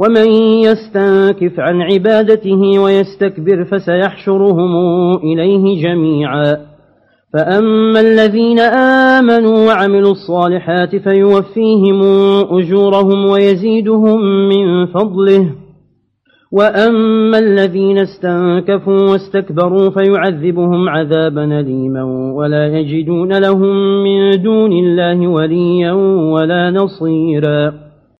ومن يستنكف عن عبادته ويستكبر فسيحشرهم إليه جميعا. فأما الذين آمنوا وعملوا الصالحات فيوفيهم أجورهم ويزيدهم من فضله. وأما الذين استنكفوا واستكبروا فيعذبهم عذابا أليما ولا يجدون لهم من دون الله وليا ولا نصيرا.